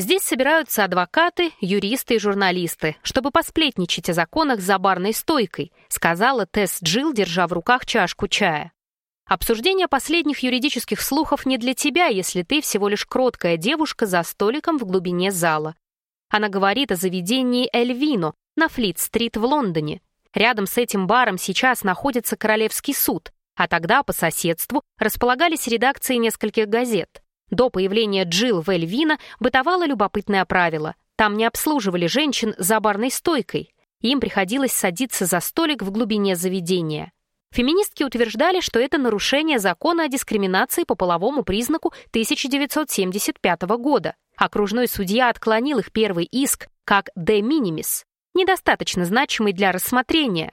Здесь собираются адвокаты, юристы и журналисты, чтобы посплетничать о законах за барной стойкой, сказала Тесс Джилл, держа в руках чашку чая. Обсуждение последних юридических слухов не для тебя, если ты всего лишь кроткая девушка за столиком в глубине зала. Она говорит о заведении Эльвино на Флит-стрит в Лондоне. Рядом с этим баром сейчас находится Королевский суд, а тогда по соседству располагались редакции нескольких газет. До появления Джилл в Эльвина бытовало любопытное правило. Там не обслуживали женщин за барной стойкой. Им приходилось садиться за столик в глубине заведения. Феминистки утверждали, что это нарушение закона о дискриминации по половому признаку 1975 года. Окружной судья отклонил их первый иск как «de minimis», недостаточно значимый для рассмотрения.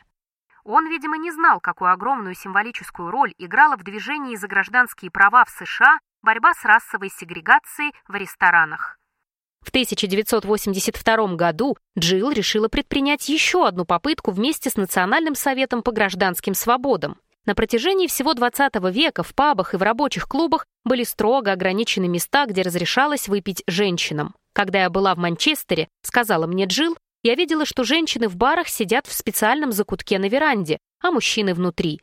Он, видимо, не знал, какую огромную символическую роль играла в движении за гражданские права в США борьба с расовой сегрегацией в ресторанах. В 1982 году Джилл решила предпринять еще одну попытку вместе с Национальным советом по гражданским свободам. На протяжении всего 20 века в пабах и в рабочих клубах были строго ограничены места, где разрешалось выпить женщинам. Когда я была в Манчестере, сказала мне Джилл, я видела, что женщины в барах сидят в специальном закутке на веранде, а мужчины внутри.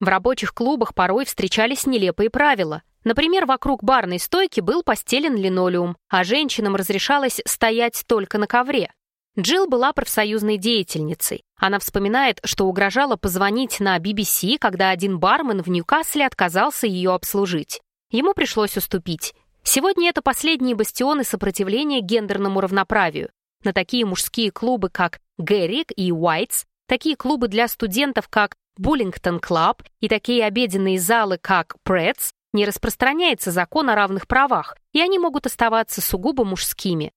В рабочих клубах порой встречались нелепые правила. Например, вокруг барной стойки был постелен линолеум, а женщинам разрешалось стоять только на ковре. Джилл была профсоюзной деятельницей. Она вспоминает, что угрожала позвонить на BBC, когда один бармен в Ньюкасле отказался ее обслужить. Ему пришлось уступить. Сегодня это последние бастионы сопротивления гендерному равноправию. На такие мужские клубы, как Геррик и Уайтс, такие клубы для студентов, как Буллингдон Клаб и такие обеденные залы, как Пратс, не распространяется закон о равных правах, и они могут оставаться сугубо мужскими.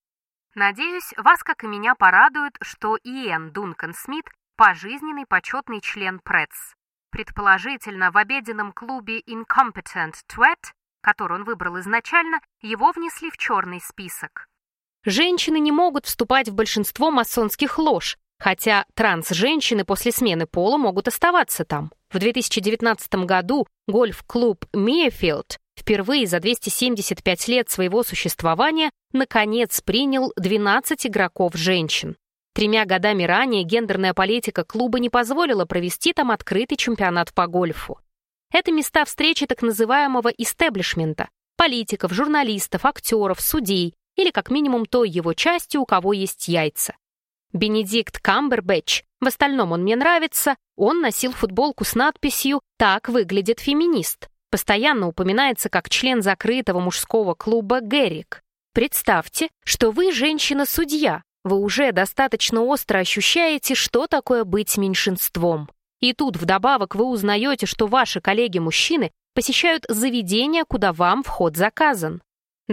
Надеюсь, вас, как и меня, порадует, что Иэн Дункан Смит – пожизненный почетный член ПРЭЦ. Предположительно, в обеденном клубе Incompetent Twat, который он выбрал изначально, его внесли в черный список. Женщины не могут вступать в большинство масонских лож, хотя транс-женщины после смены пола могут оставаться там. В 2019 году гольф-клуб Миефилд впервые за 275 лет своего существования наконец принял 12 игроков-женщин. Тремя годами ранее гендерная политика клуба не позволила провести там открытый чемпионат по гольфу. Это места встречи так называемого истеблишмента – политиков, журналистов, актеров, судей или как минимум той его части, у кого есть яйца. Бенедикт Камбербэтч, в остальном он мне нравится, он носил футболку с надписью «Так выглядит феминист». Постоянно упоминается как член закрытого мужского клуба «Геррик». Представьте, что вы женщина-судья, вы уже достаточно остро ощущаете, что такое быть меньшинством. И тут вдобавок вы узнаете, что ваши коллеги-мужчины посещают заведения, куда вам вход заказан.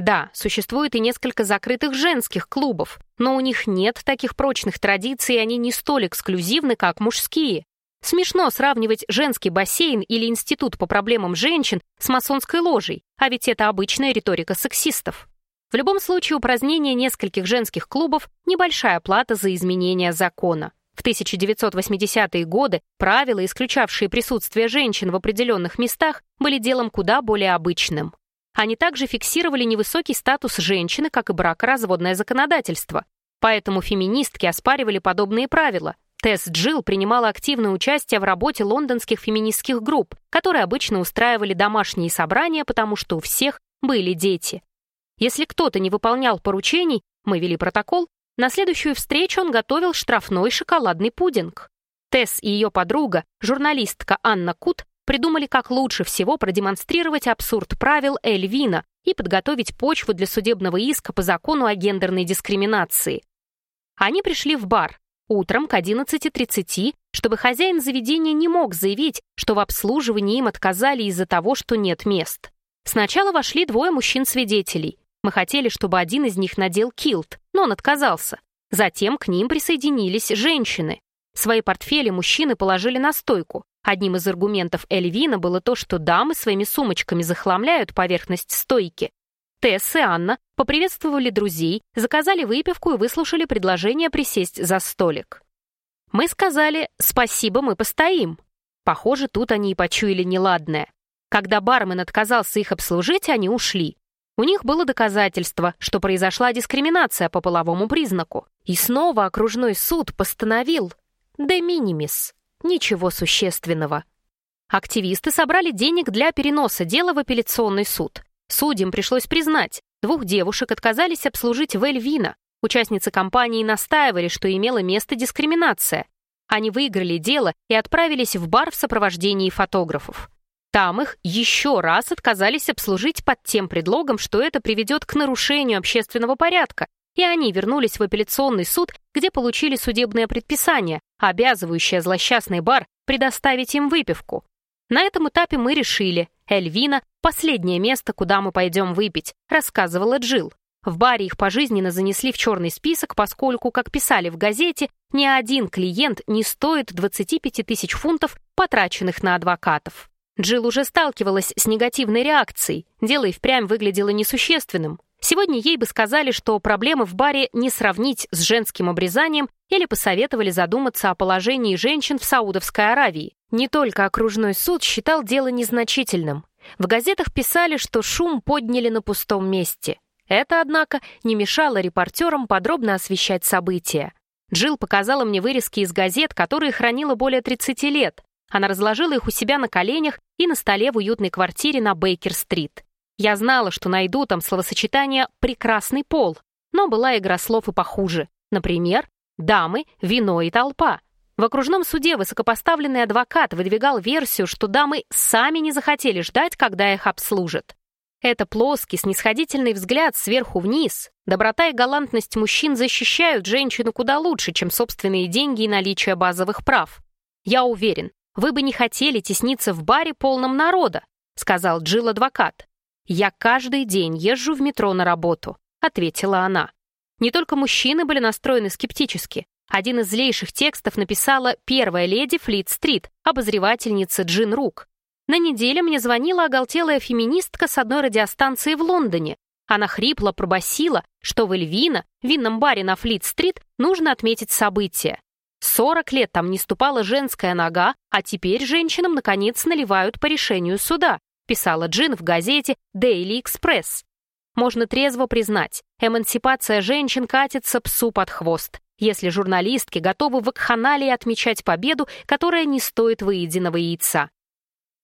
Да, существует и несколько закрытых женских клубов, но у них нет таких прочных традиций, и они не столь эксклюзивны, как мужские. Смешно сравнивать женский бассейн или институт по проблемам женщин с масонской ложей, а ведь это обычная риторика сексистов. В любом случае, упразднение нескольких женских клубов – небольшая плата за изменение закона. В 1980-е годы правила, исключавшие присутствие женщин в определенных местах, были делом куда более обычным. Они также фиксировали невысокий статус женщины, как и бракоразводное законодательство. Поэтому феминистки оспаривали подобные правила. Тесс Джилл принимала активное участие в работе лондонских феминистских групп, которые обычно устраивали домашние собрания, потому что у всех были дети. Если кто-то не выполнял поручений, мы вели протокол, на следующую встречу он готовил штрафной шоколадный пудинг. Тесс и ее подруга, журналистка Анна Кут, придумали, как лучше всего продемонстрировать абсурд правил Эльвина и подготовить почву для судебного иска по закону о гендерной дискриминации. Они пришли в бар утром к 11.30, чтобы хозяин заведения не мог заявить, что в обслуживании им отказали из-за того, что нет мест. Сначала вошли двое мужчин-свидетелей. Мы хотели, чтобы один из них надел килт, но он отказался. Затем к ним присоединились женщины. Свои портфели мужчины положили на стойку. Одним из аргументов Эльвина было то, что дамы своими сумочками захламляют поверхность стойки. Тесс и Анна поприветствовали друзей, заказали выпивку и выслушали предложение присесть за столик. Мы сказали «Спасибо, мы постоим». Похоже, тут они и почуяли неладное. Когда бармен отказался их обслужить, они ушли. У них было доказательство, что произошла дискриминация по половому признаку. И снова окружной суд постановил «де минимис» — ничего существенного. Активисты собрали денег для переноса дела в апелляционный суд. Судьям пришлось признать, двух девушек отказались обслужить в Эльвина. Участницы компании настаивали, что имела место дискриминация. Они выиграли дело и отправились в бар в сопровождении фотографов. Там их еще раз отказались обслужить под тем предлогом, что это приведет к нарушению общественного порядка, и они вернулись в апелляционный суд, где получили судебное предписание, обязывающее злосчастный бар предоставить им выпивку. На этом этапе мы решили, Эльвина — последнее место, куда мы пойдем выпить, рассказывала Джилл. В баре их пожизненно занесли в черный список, поскольку, как писали в газете, ни один клиент не стоит 25 тысяч фунтов, потраченных на адвокатов. Джилл уже сталкивалась с негативной реакцией. Дело и впрямь выглядело несущественным. Сегодня ей бы сказали, что проблемы в баре не сравнить с женским обрезанием или посоветовали задуматься о положении женщин в Саудовской Аравии. Не только окружной суд считал дело незначительным. В газетах писали, что шум подняли на пустом месте. Это, однако, не мешало репортерам подробно освещать события. Джилл показала мне вырезки из газет, которые хранила более 30 лет. Она разложила их у себя на коленях и на столе в уютной квартире на Бейкер-стрит. Я знала, что найду там словосочетание «прекрасный пол», но была игра слов и похуже. Например, «дамы», «вино» и «толпа». В окружном суде высокопоставленный адвокат выдвигал версию, что дамы сами не захотели ждать, когда их обслужат. Это плоский, снисходительный взгляд сверху вниз. Доброта и галантность мужчин защищают женщину куда лучше, чем собственные деньги и наличие базовых прав. Я уверен, вы бы не хотели тесниться в баре полном народа, сказал Джилл адвокат. Я каждый день езжу в метро на работу, ответила она. Не только мужчины были настроены скептически. Один из злейших текстов написала первая леди Флит-стрит, обозревательница Джин Рук. На неделе мне звонила оголтелая феминистка с одной радиостанции в Лондоне. Она хрипло пробасила, что в Эльвина, винном баре на Флит-стрит, нужно отметить событие. Сорок лет там не ступала женская нога, а теперь женщинам, наконец, наливают по решению суда, писала Джин в газете Daily Express. Можно трезво признать, эмансипация женщин катится псу под хвост, если журналистки готовы в акханалии отмечать победу, которая не стоит выеденного яйца.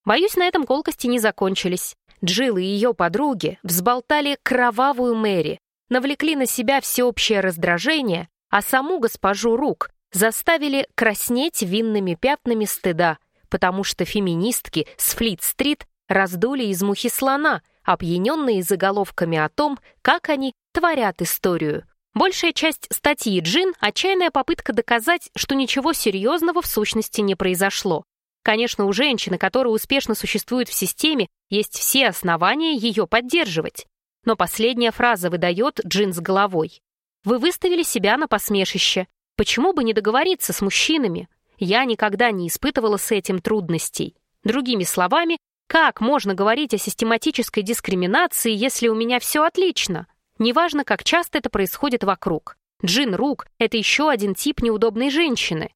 Боюсь, на этом колкости не закончились. Джилл и ее подруги взболтали кровавую Мэри, навлекли на себя всеобщее раздражение, а саму госпожу Рук заставили краснеть винными пятнами стыда, потому что феминистки с Флит-стрит раздули из мухи слона, опьяненные заголовками о том, как они творят историю. Большая часть статьи Джин — отчаянная попытка доказать, что ничего серьезного в сущности не произошло. Конечно, у женщины, которая успешно существует в системе, есть все основания ее поддерживать. Но последняя фраза выдает Джин с головой. Вы выставили себя на посмешище. Почему бы не договориться с мужчинами? Я никогда не испытывала с этим трудностей. Другими словами, как можно говорить о систематической дискриминации, если у меня все отлично? Неважно, как часто это происходит вокруг. Джин Рук — это еще один тип неудобной женщины.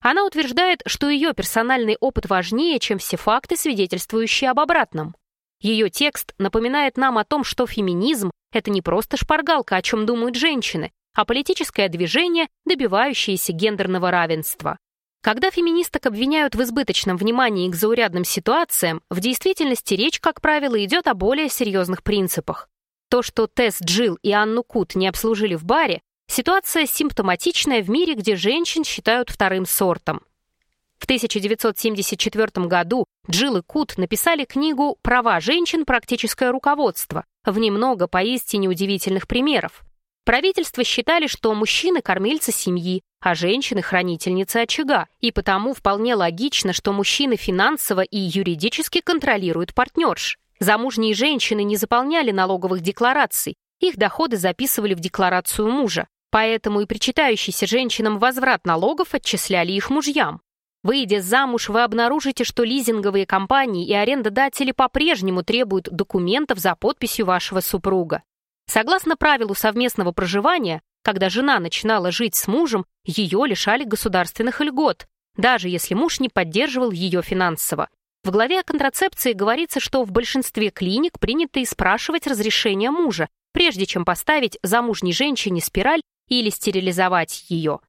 Она утверждает, что ее персональный опыт важнее, чем все факты, свидетельствующие об обратном. Ее текст напоминает нам о том, что феминизм — это не просто шпаргалка, о чем думают женщины, а политическое движение, добивающееся гендерного равенства. Когда феминисток обвиняют в избыточном внимании к заурядным ситуациям, в действительности речь, как правило, идет о более серьезных принципах. То, что Тесс Джилл и Анну Кут не обслужили в баре, Ситуация симптоматичная в мире, где женщин считают вторым сортом. В 1974 году Джилл и Кут написали книгу «Права женщин. Практическое руководство». В ней много поистине удивительных примеров. Правительства считали, что мужчины – кормильцы семьи, а женщины – хранительницы очага, и потому вполне логично, что мужчины финансово и юридически контролируют партнерш. Замужние женщины не заполняли налоговых деклараций, их доходы записывали в декларацию мужа. Поэтому и причитающийся женщинам возврат налогов отчисляли их мужьям. Выйдя замуж, вы обнаружите, что лизинговые компании и арендодатели по-прежнему требуют документов за подписью вашего супруга. Согласно правилу совместного проживания, когда жена начинала жить с мужем, ее лишали государственных льгот, даже если муж не поддерживал ее финансово. В главе о контрацепции говорится, что в большинстве клиник принято и спрашивать разрешение мужа, прежде чем поставить замужней женщине спираль или стерилизовать ее.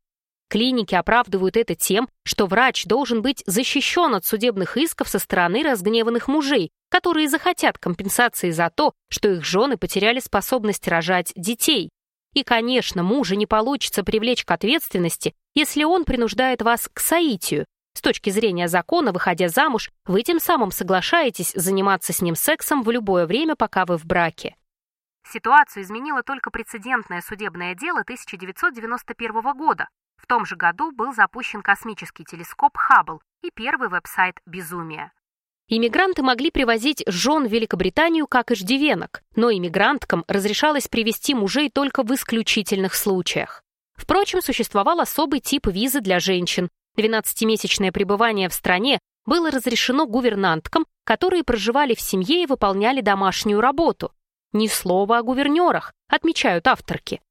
Клиники оправдывают это тем, что врач должен быть защищен от судебных исков со стороны разгневанных мужей, которые захотят компенсации за то, что их жены потеряли способность рожать детей. И, конечно, мужа не получится привлечь к ответственности, если он принуждает вас к соитию. С точки зрения закона, выходя замуж, вы тем самым соглашаетесь заниматься с ним сексом в любое время, пока вы в браке. Ситуацию изменило только прецедентное судебное дело 1991 года, в том же году был запущен космический телескоп Хаббл и первый веб-сайт «Безумие». Иммигранты могли привозить жен в Великобританию как иждивенок, но иммигранткам разрешалось привести мужей только в исключительных случаях. Впрочем, существовал особый тип визы для женщин. 12-месячное пребывание в стране было разрешено гувернанткам, которые проживали в семье и выполняли домашнюю работу. Ни слова о гувернерах, отмечают авторки.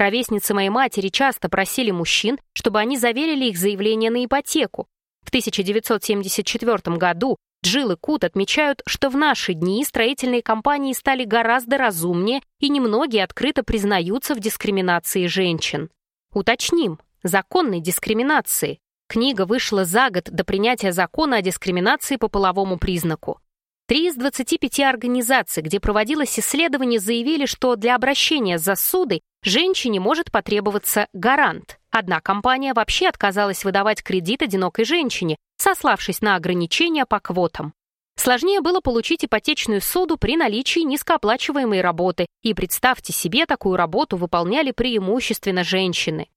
Ровесницы моей матери часто просили мужчин, чтобы они заверили их заявление на ипотеку. В 1974 году Джилл и Кут отмечают, что в наши дни строительные компании стали гораздо разумнее и немногие открыто признаются в дискриминации женщин. Уточним, законной дискриминации. Книга вышла за год до принятия закона о дискриминации по половому признаку. Три из 25 организаций, где проводилось исследование, заявили, что для обращения с засудой женщине может потребоваться гарант. Одна компания вообще отказалась выдавать кредит одинокой женщине, сославшись на ограничения по квотам. Сложнее было получить ипотечную суду при наличии низкооплачиваемой работы, и представьте себе, такую работу выполняли преимущественно женщины.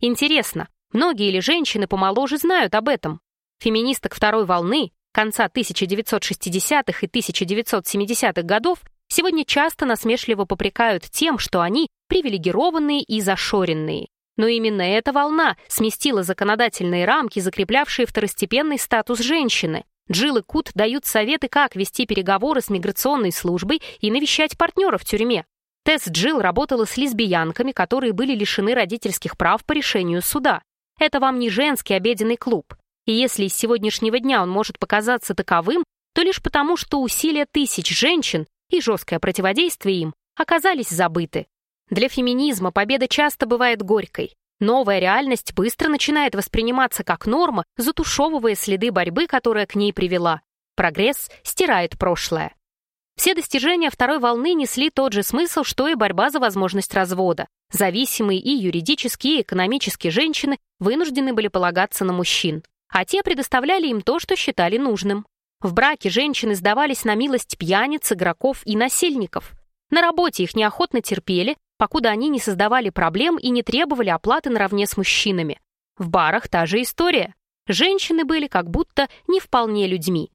Интересно, многие ли женщины помоложе знают об этом? Феминисток второй волны конца 1960-х и 1970-х годов сегодня часто насмешливо попрекают тем, что они привилегированные и зашоренные. Но именно эта волна сместила законодательные рамки, закреплявшие второстепенный статус женщины. Джилл и Кут дают советы, как вести переговоры с миграционной службой и навещать партнеров в тюрьме. Тесс Джилл работала с лесбиянками, которые были лишены родительских прав по решению суда. Это вам не женский обеденный клуб. И если с сегодняшнего дня он может показаться таковым, то лишь потому, что усилия тысяч женщин и жесткое противодействие им оказались забыты. Для феминизма победа часто бывает горькой. Новая реальность быстро начинает восприниматься как норма, затушевывая следы борьбы, которая к ней привела. Прогресс стирает прошлое. Все достижения второй волны несли тот же смысл, что и борьба за возможность развода. Зависимые и юридические, и экономические женщины вынуждены были полагаться на мужчин а те предоставляли им то, что считали нужным. В браке женщины сдавались на милость пьяниц, игроков и насильников. На работе их неохотно терпели, покуда они не создавали проблем и не требовали оплаты наравне с мужчинами. В барах та же история. Женщины были как будто не вполне людьми.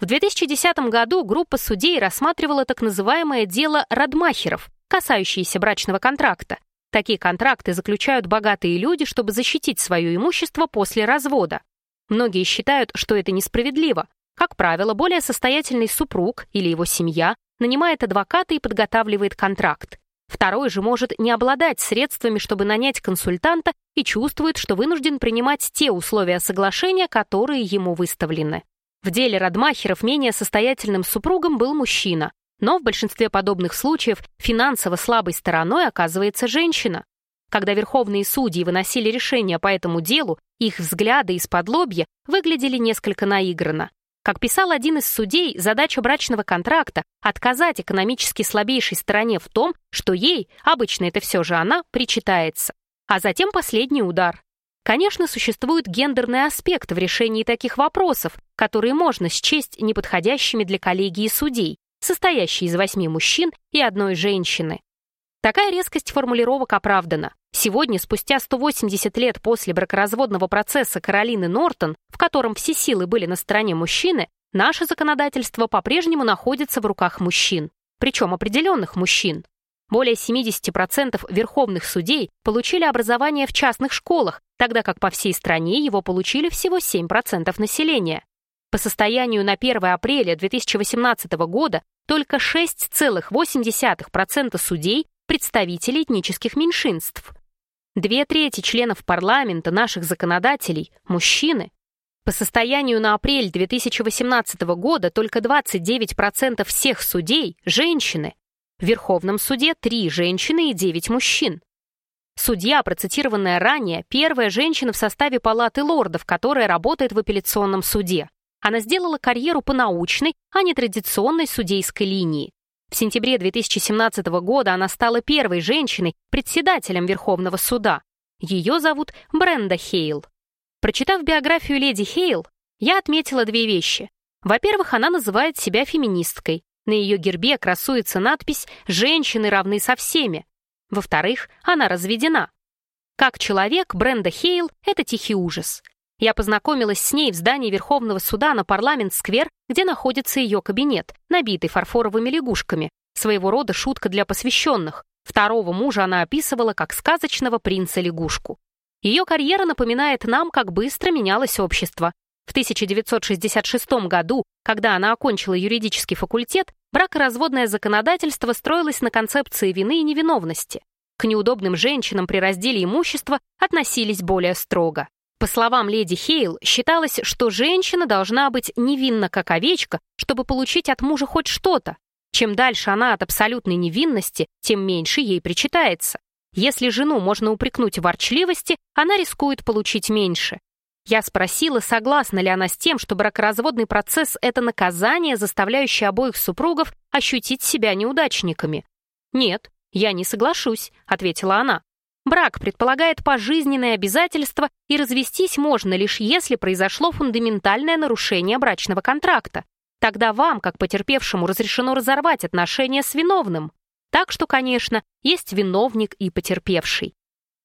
В 2010 году группа судей рассматривала так называемое дело Радмахеров, касающееся брачного контракта. Такие контракты заключают богатые люди, чтобы защитить свое имущество после развода. Многие считают, что это несправедливо. Как правило, более состоятельный супруг или его семья нанимает адвоката и подготавливает контракт. Второй же может не обладать средствами, чтобы нанять консультанта и чувствует, что вынужден принимать те условия соглашения, которые ему выставлены. В деле Радмахеров менее состоятельным супругом был мужчина, но в большинстве подобных случаев финансово слабой стороной оказывается женщина. Когда верховные судьи выносили решения по этому делу, их взгляды из-под лобья выглядели несколько наигранно. Как писал один из судей, задача брачного контракта – отказать экономически слабейшей стороне в том, что ей, обычно это все же она, причитается. А затем последний удар. Конечно, существует гендерный аспект в решении таких вопросов, которые можно счесть неподходящими для коллегии судей, состоящей из восьми мужчин и одной женщины. Такая резкость формулировок оправдана. Сегодня, спустя 180 лет после бракоразводного процесса Каролины Нортон, в котором все силы были на стороне мужчины, наше законодательство по-прежнему находится в руках мужчин. Причем определенных мужчин. Более 70% верховных судей получили образование в частных школах, тогда как по всей стране его получили всего 7% населения. По состоянию на 1 апреля 2018 года только 6,8% судей представители этнических меньшинств. Две трети членов парламента, наших законодателей, мужчины. По состоянию на апрель 2018 года только 29% всех судей – женщины. В Верховном суде три женщины и девять мужчин. Судья, процитированная ранее, первая женщина в составе Палаты лордов, которая работает в апелляционном суде. Она сделала карьеру по научной, а не традиционной судейской линии. В сентябре 2017 года она стала первой женщиной, председателем Верховного суда. Ее зовут Бренда Хейл. Прочитав биографию леди Хейл, я отметила две вещи. Во-первых, она называет себя феминисткой. На ее гербе красуется надпись «Женщины равны со всеми». Во-вторых, она разведена. Как человек, Бренда Хейл — это тихий ужас. Я познакомилась с ней в здании Верховного суда на Парламент-сквер, где находится ее кабинет, набитый фарфоровыми лягушками, своего рода шутка для посвященных. Второго мужа она описывала как сказочного принца-лягушку. Ее карьера напоминает нам, как быстро менялось общество. В 1966 году, когда она окончила юридический факультет, бракоразводное законодательство строилось на концепции вины и невиновности. К неудобным женщинам при разделе имущества относились более строго. По словам леди Хейл, считалось, что женщина должна быть невинна как овечка, чтобы получить от мужа хоть что-то. Чем дальше она от абсолютной невинности, тем меньше ей причитается. Если жену можно упрекнуть в ворчливости, она рискует получить меньше. Я спросила, согласна ли она с тем, что бракоразводный процесс — это наказание, заставляющее обоих супругов ощутить себя неудачниками. «Нет, я не соглашусь», — ответила она. «Брак предполагает пожизненные обязательства, и развестись можно лишь если произошло фундаментальное нарушение брачного контракта. Тогда вам, как потерпевшему, разрешено разорвать отношения с виновным. Так что, конечно, есть виновник и потерпевший.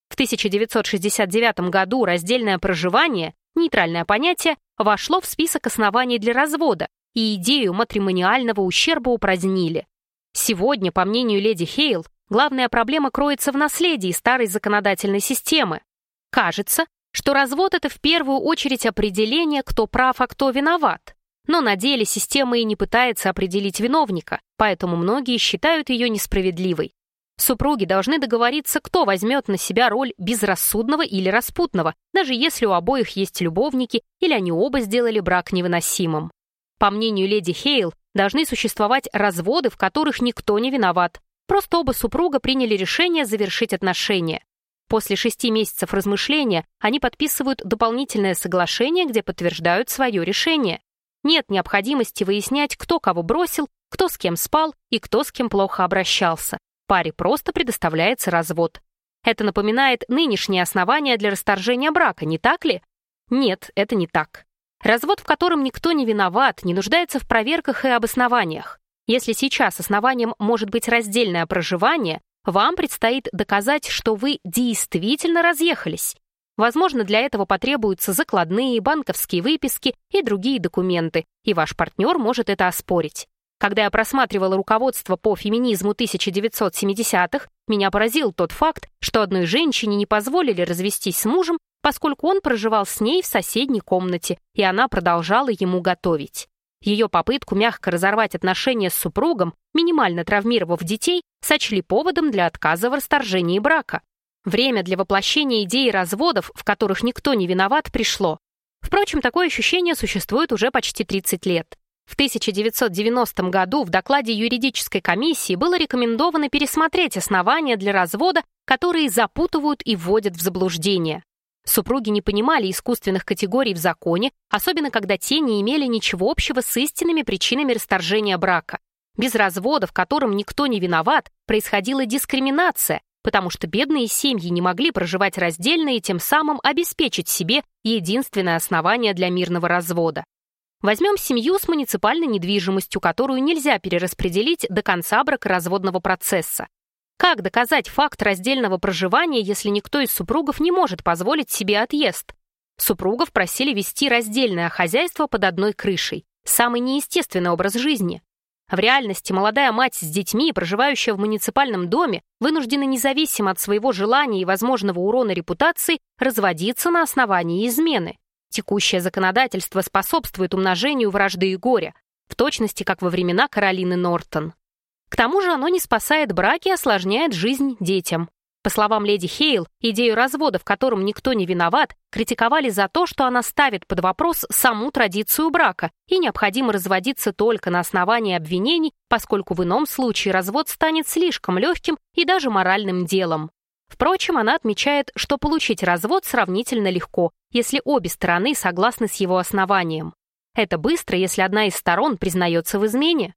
В 1969 году раздельное проживание, нейтральное понятие, вошло в список оснований для развода, и идею матримониального ущерба упразднили. Сегодня, по мнению леди Хейл, главная проблема кроется в наследии старой законодательной системы. Кажется, что развод — это в первую очередь определение, кто прав, а кто виноват. Но на деле система и не пытается определить виновника, поэтому многие считают ее несправедливой. Супруги должны договориться, кто возьмет на себя роль безрассудного или распутного, даже если у обоих есть любовники или они оба сделали брак невыносимым. По мнению леди Хейл, должны существовать разводы, в которых никто не виноват. Просто оба супруга приняли решение завершить отношения. После шести месяцев размышления они подписывают дополнительное соглашение, где подтверждают свое решение. Нет необходимости выяснять, кто кого бросил, кто с кем спал и кто с кем плохо обращался паре просто предоставляется развод. Это напоминает нынешние основания для расторжения брака, не так ли? Нет, это не так. Развод, в котором никто не виноват, не нуждается в проверках и обоснованиях. Если сейчас основанием может быть раздельное проживание, вам предстоит доказать, что вы действительно разъехались. Возможно, для этого потребуются закладные, банковские выписки и другие документы, и ваш партнер может это оспорить. Когда я просматривала руководство по феминизму 1970-х, меня поразил тот факт, что одной женщине не позволили развестись с мужем, поскольку он проживал с ней в соседней комнате, и она продолжала ему готовить. Ее попытку мягко разорвать отношения с супругом, минимально травмировав детей, сочли поводом для отказа в расторжении брака. Время для воплощения идеи разводов, в которых никто не виноват, пришло. Впрочем, такое ощущение существует уже почти 30 лет. В 1990 году в докладе юридической комиссии было рекомендовано пересмотреть основания для развода, которые запутывают и вводят в заблуждение. Супруги не понимали искусственных категорий в законе, особенно когда те не имели ничего общего с истинными причинами расторжения брака. Без развода, в котором никто не виноват, происходила дискриминация, потому что бедные семьи не могли проживать раздельно и тем самым обеспечить себе единственное основание для мирного развода. Возьмем семью с муниципальной недвижимостью, которую нельзя перераспределить до конца бракоразводного процесса. Как доказать факт раздельного проживания, если никто из супругов не может позволить себе отъезд? Супругов просили вести раздельное хозяйство под одной крышей. Самый неестественный образ жизни. В реальности молодая мать с детьми, проживающая в муниципальном доме, вынуждена независимо от своего желания и возможного урона репутации разводиться на основании измены. Текущее законодательство способствует умножению вражды и горя, в точности как во времена Каролины Нортон. К тому же оно не спасает браки и осложняет жизнь детям. По словам леди Хейл, идею развода, в котором никто не виноват, критиковали за то, что она ставит под вопрос саму традицию брака и необходимо разводиться только на основании обвинений, поскольку в ином случае развод станет слишком легким и даже моральным делом. Впрочем, она отмечает, что получить развод сравнительно легко, если обе стороны согласны с его основанием. Это быстро, если одна из сторон признается в измене.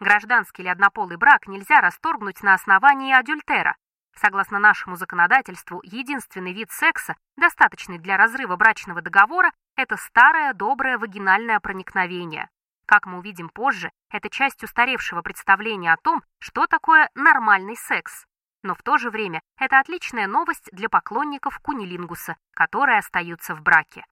Гражданский или однополый брак нельзя расторгнуть на основании адюльтера, Согласно нашему законодательству, единственный вид секса, достаточный для разрыва брачного договора, это старое доброе вагинальное проникновение. Как мы увидим позже, это часть устаревшего представления о том, что такое нормальный секс. Но в то же время это отличная новость для поклонников кунилингуса, которые остаются в браке.